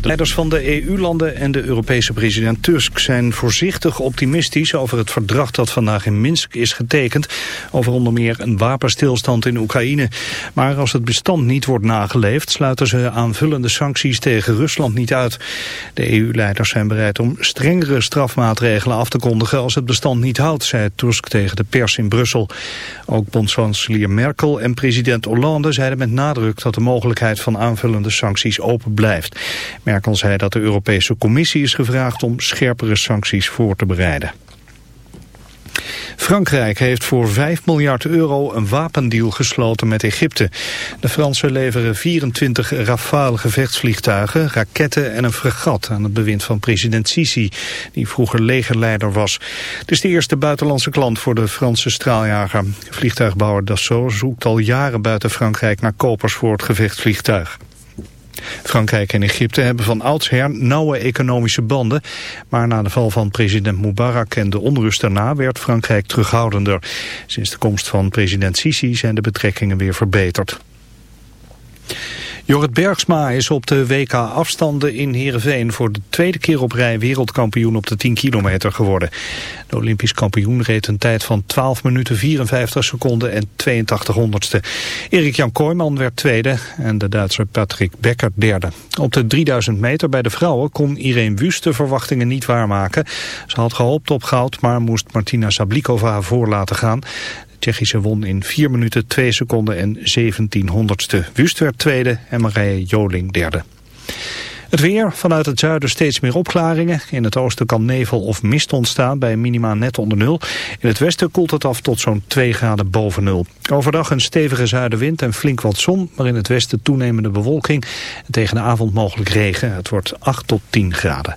De leiders van de EU-landen en de Europese president Tusk zijn voorzichtig optimistisch over het verdrag dat vandaag in Minsk is getekend over onder meer een wapenstilstand in Oekraïne. Maar als het bestand niet wordt nageleefd sluiten ze aanvullende sancties tegen Rusland niet uit. De EU-leiders zijn bereid om strengere strafmaatregelen af te kondigen als het bestand niet houdt, zei Tusk tegen de pers in Brussel. Ook bondskanselier Merkel en president Hollande zeiden met nadruk dat de mogelijkheid van aanvullende sancties open blijft. Merkel zei dat de Europese Commissie is gevraagd om scherpere sancties voor te bereiden. Frankrijk heeft voor 5 miljard euro een wapendeal gesloten met Egypte. De Fransen leveren 24 Rafale gevechtsvliegtuigen, raketten en een fregat aan het bewind van president Sisi, die vroeger legerleider was. Het is de eerste buitenlandse klant voor de Franse straaljager. Vliegtuigbouwer Dassault zoekt al jaren buiten Frankrijk naar kopers voor het gevechtsvliegtuig. Frankrijk en Egypte hebben van oudsher nauwe economische banden. Maar na de val van president Mubarak en de onrust daarna werd Frankrijk terughoudender. Sinds de komst van president Sisi zijn de betrekkingen weer verbeterd. Jorrit Bergsma is op de WK afstanden in Heerenveen voor de tweede keer op rij wereldkampioen op de 10 kilometer geworden. De Olympisch kampioen reed een tijd van 12 minuten 54 seconden en 82 honderdste. Erik Jan Kooijman werd tweede en de Duitser Patrick Becker derde. Op de 3000 meter bij de vrouwen kon Irene Wust de verwachtingen niet waarmaken. Ze had gehoopt op goud, maar moest Martina Sablikova voor laten gaan. Tsjechische won in 4 minuten 2 seconden en 17 honderdste. Wust werd tweede en Marije Joling derde. Het weer, vanuit het zuiden steeds meer opklaringen. In het oosten kan nevel of mist ontstaan bij minima net onder nul. In het westen koelt het af tot zo'n 2 graden boven nul. Overdag een stevige zuidenwind en flink wat zon, maar in het westen toenemende bewolking. En tegen de avond mogelijk regen. Het wordt 8 tot 10 graden.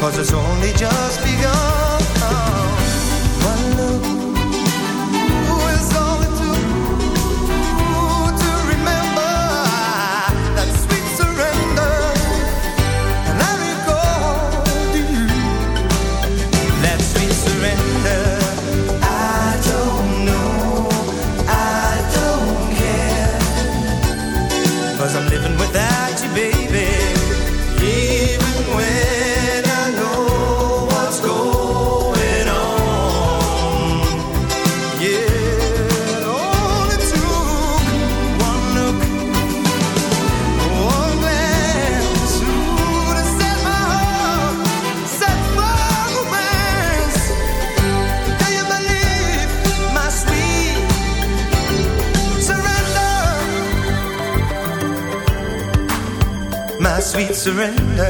Cause it's only just Al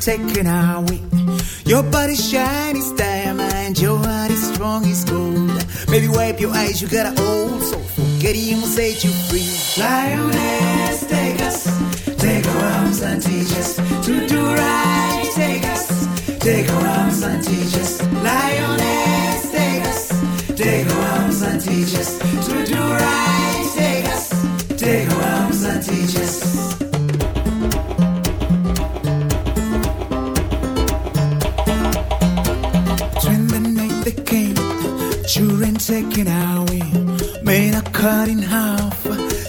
Taken away. Your body's shiny as diamond, your heart is strong as gold. Maybe wipe your eyes, you got an old soul. Forget him will set you free. Lioness, take us, take our arms and teach us to do right. Take us, take our arms and teach us. Lioness, take us, take our arms and teach us to do right. Take us, take our arms and teach us. taken away, men are cut in half.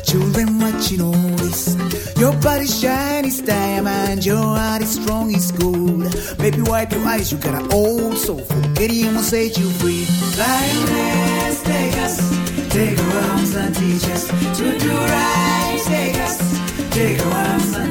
Children watching all this. Your body's shiny as diamond, your heart is strong as gold. Baby, wipe your eyes, you got an old soul. Forget him will set you free. Lioness, take our arms and teach us to do right. Take us, take our arms and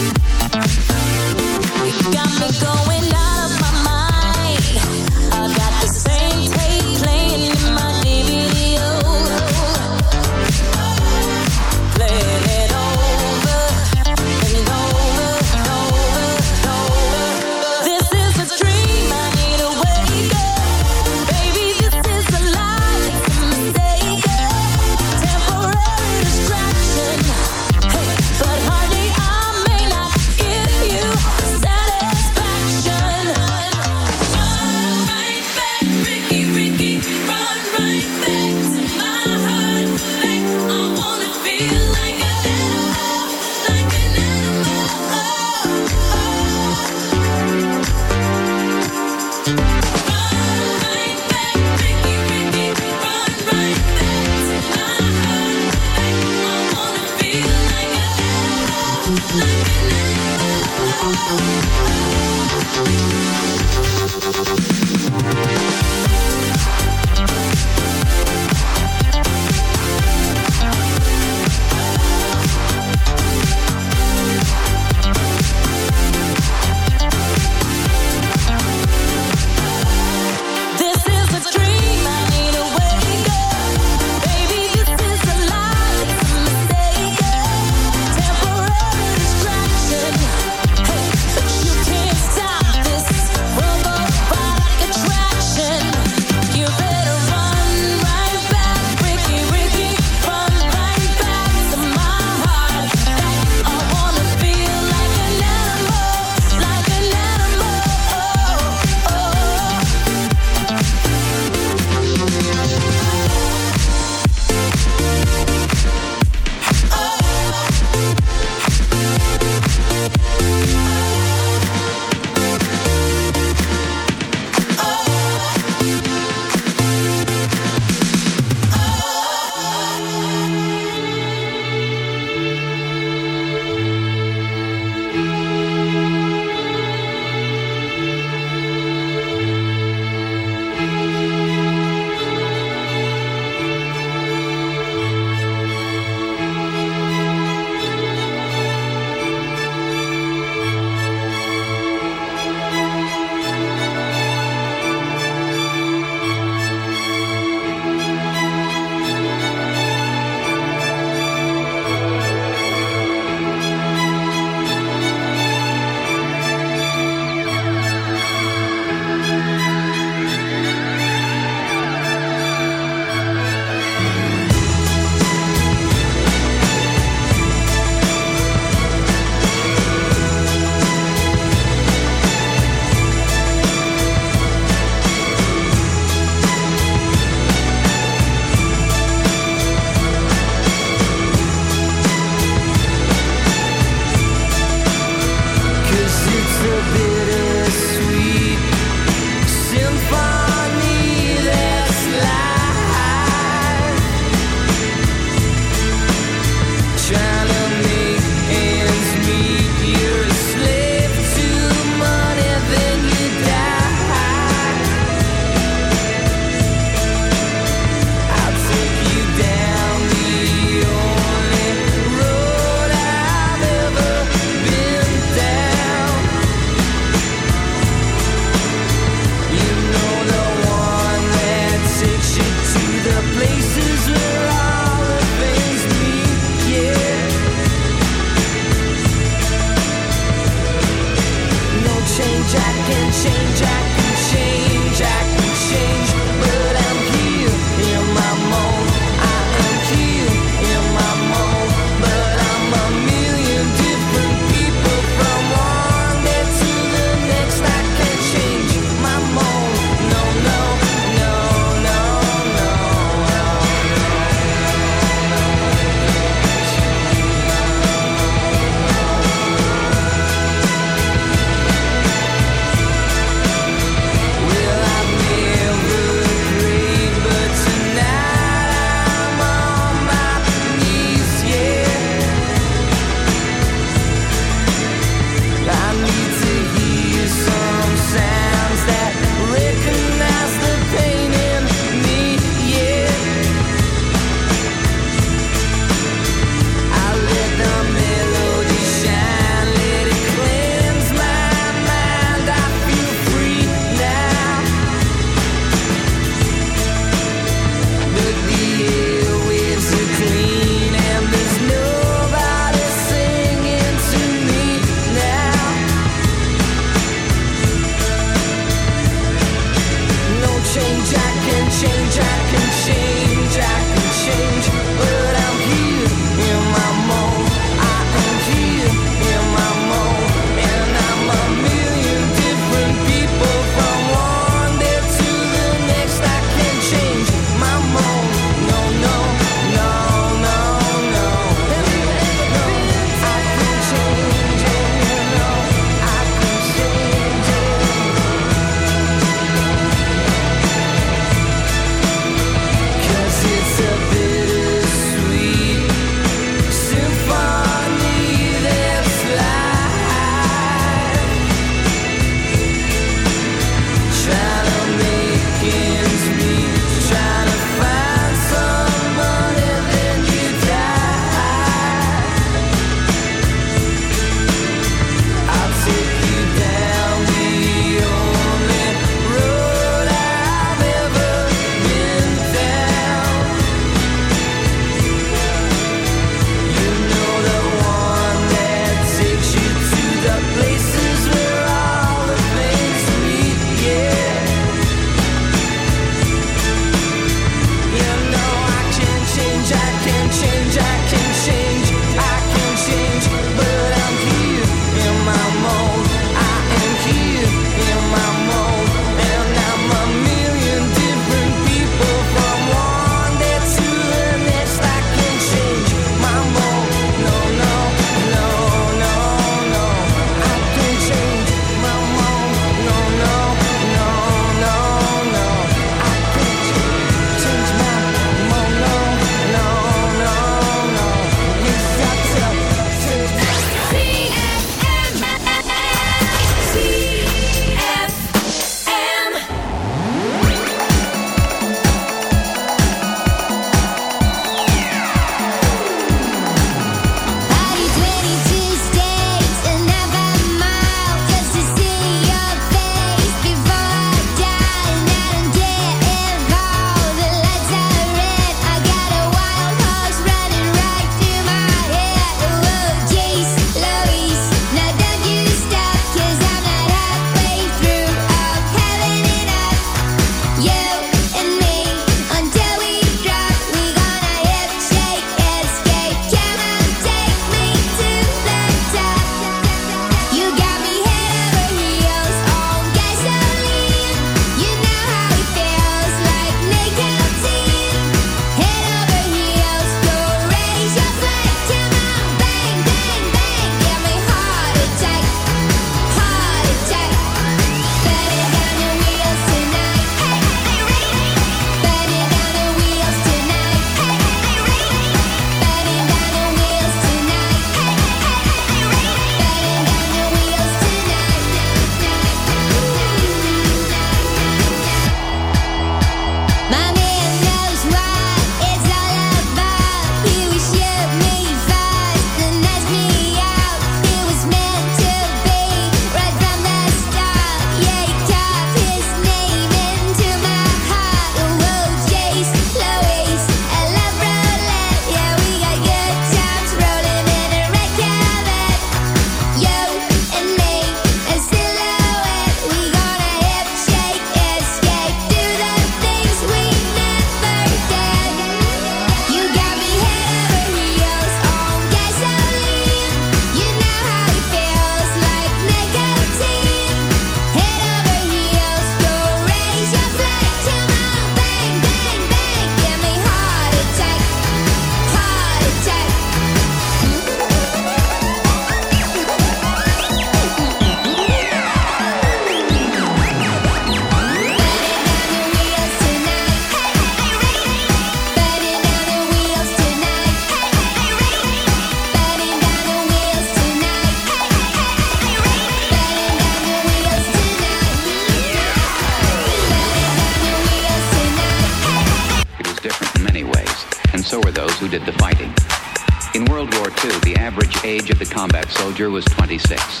age of the combat soldier was 26.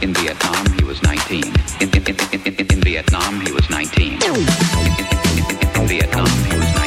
In Vietnam, he was 19. In, in, in, in Vietnam, he was 19. In Vietnam, he was 19.